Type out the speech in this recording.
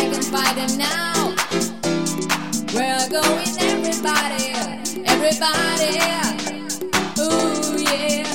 I can them now. We're going, everybody, everybody. Ooh, yeah.